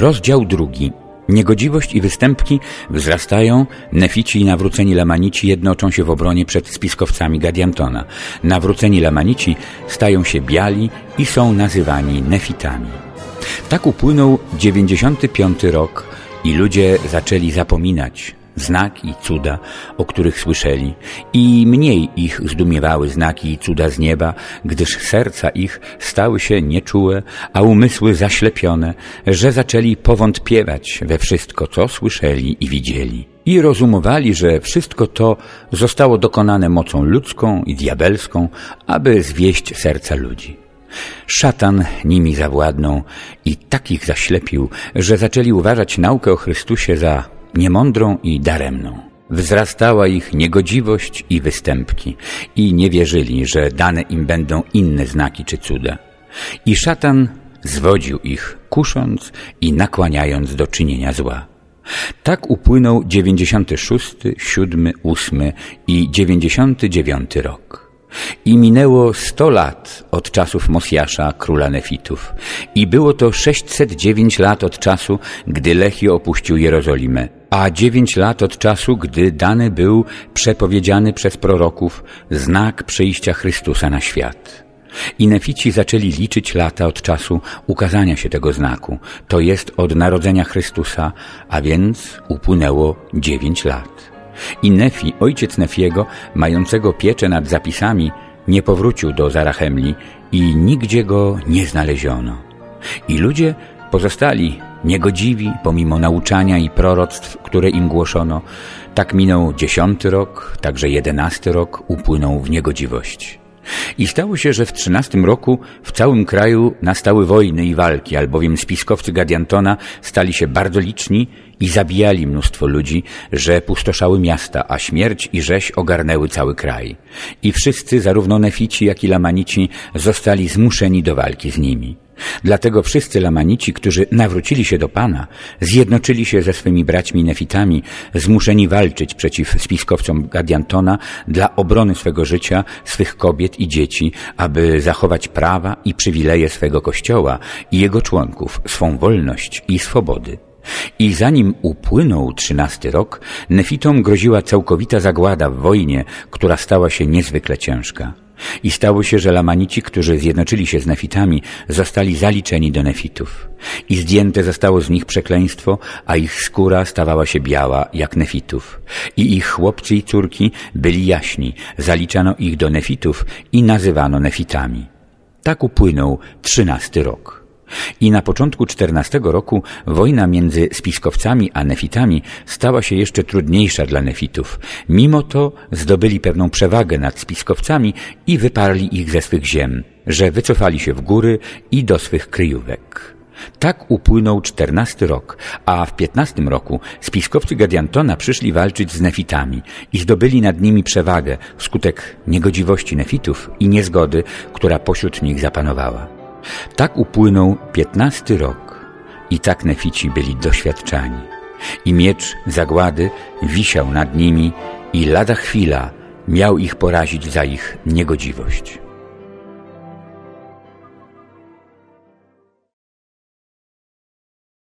Rozdział drugi. Niegodziwość i występki wzrastają, nefici i nawróceni lamanici jednoczą się w obronie przed spiskowcami Gadiantona. Nawróceni lamanici stają się biali i są nazywani nefitami. Tak upłynął 95 rok i ludzie zaczęli zapominać znaki i cuda, o których słyszeli, i mniej ich zdumiewały znaki i cuda z nieba, gdyż serca ich stały się nieczułe, a umysły zaślepione, że zaczęli powątpiewać we wszystko, co słyszeli i widzieli. I rozumowali, że wszystko to zostało dokonane mocą ludzką i diabelską, aby zwieść serca ludzi. Szatan nimi zawładnął i tak ich zaślepił, że zaczęli uważać naukę o Chrystusie za niemądrą i daremną. Wzrastała ich niegodziwość i występki i nie wierzyli, że dane im będą inne znaki czy cuda. I szatan zwodził ich, kusząc i nakłaniając do czynienia zła. Tak upłynął 96, 7, 8 i 99 rok. I minęło sto lat od czasów Mosjasza, króla Nefitów. I było to 609 lat od czasu, gdy Lechi opuścił Jerozolimę, a dziewięć lat od czasu, gdy dany był przepowiedziany przez proroków znak przyjścia Chrystusa na świat. I Nefici zaczęli liczyć lata od czasu ukazania się tego znaku, to jest od narodzenia Chrystusa, a więc upłynęło dziewięć lat. I Nefi, ojciec Nefiego, mającego pieczę nad zapisami, nie powrócił do Zarachemli i nigdzie go nie znaleziono. I ludzie pozostali niegodziwi pomimo nauczania i proroctw, które im głoszono. Tak minął dziesiąty rok, także jedenasty rok upłynął w niegodziwość. I stało się, że w trzynastym roku w całym kraju nastały wojny i walki, albowiem spiskowcy Gadiantona stali się bardzo liczni i zabijali mnóstwo ludzi, że pustoszały miasta, a śmierć i rzeź ogarnęły cały kraj. I wszyscy, zarówno nefici, jak i lamanici, zostali zmuszeni do walki z nimi. Dlatego wszyscy Lamanici, którzy nawrócili się do Pana, zjednoczyli się ze swymi braćmi nefitami, zmuszeni walczyć przeciw spiskowcom Gadiantona dla obrony swego życia, swych kobiet i dzieci, aby zachować prawa i przywileje swego kościoła i jego członków, swą wolność i swobody. I zanim upłynął trzynasty rok, Nefitom groziła całkowita zagłada w wojnie, która stała się niezwykle ciężka. I stało się, że Lamanici, którzy zjednoczyli się z Nefitami, zostali zaliczeni do Nefitów. I zdjęte zostało z nich przekleństwo, a ich skóra stawała się biała, jak Nefitów. I ich chłopcy i córki byli jaśni, zaliczano ich do Nefitów i nazywano Nefitami. Tak upłynął trzynasty rok. I na początku XIV roku wojna między spiskowcami a nefitami stała się jeszcze trudniejsza dla nefitów. Mimo to zdobyli pewną przewagę nad spiskowcami i wyparli ich ze swych ziem, że wycofali się w góry i do swych kryjówek. Tak upłynął czternasty rok, a w piętnastym roku spiskowcy Gadiantona przyszli walczyć z nefitami i zdobyli nad nimi przewagę wskutek niegodziwości nefitów i niezgody, która pośród nich zapanowała. Tak upłynął piętnasty rok i tak nefici byli doświadczani. I miecz zagłady wisiał nad nimi i lada chwila miał ich porazić za ich niegodziwość.